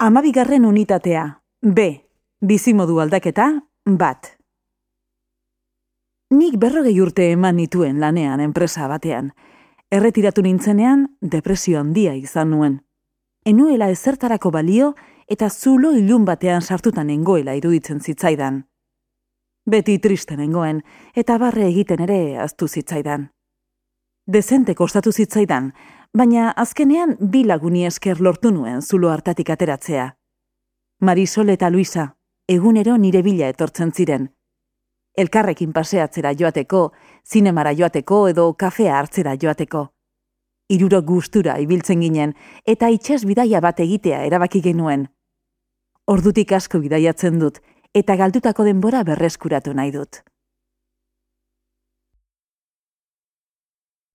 Amabigarren unitatea. B. Bizimodu aldaketa. Bat. Nik berrogei urte eman nituen lanean enpresa batean. Erretiratu nintzenean, depresio handia izan nuen. Enuela ezertarako balio eta zulo ilun batean sartutan nengoela iruditzen zitzaidan. Beti triste nengoen eta barre egiten ere aztu zitzaidan. Dezente kostatu zitzaidan, baina azkenean bi laguni esker lortu nuen zulo hartatik ateratzea. Marisol eta Luisa, egunero nire bila etortzen ziren. Elkarrekin paseatzera joateko, zinemara joateko edo kafea hartzera joateko. Iruro gustura ibiltzen ginen eta itxas bidaia bat egitea erabaki genuen. Ordutik asko bidaiatzen dut eta galdutako denbora berreskuratu nahi dut.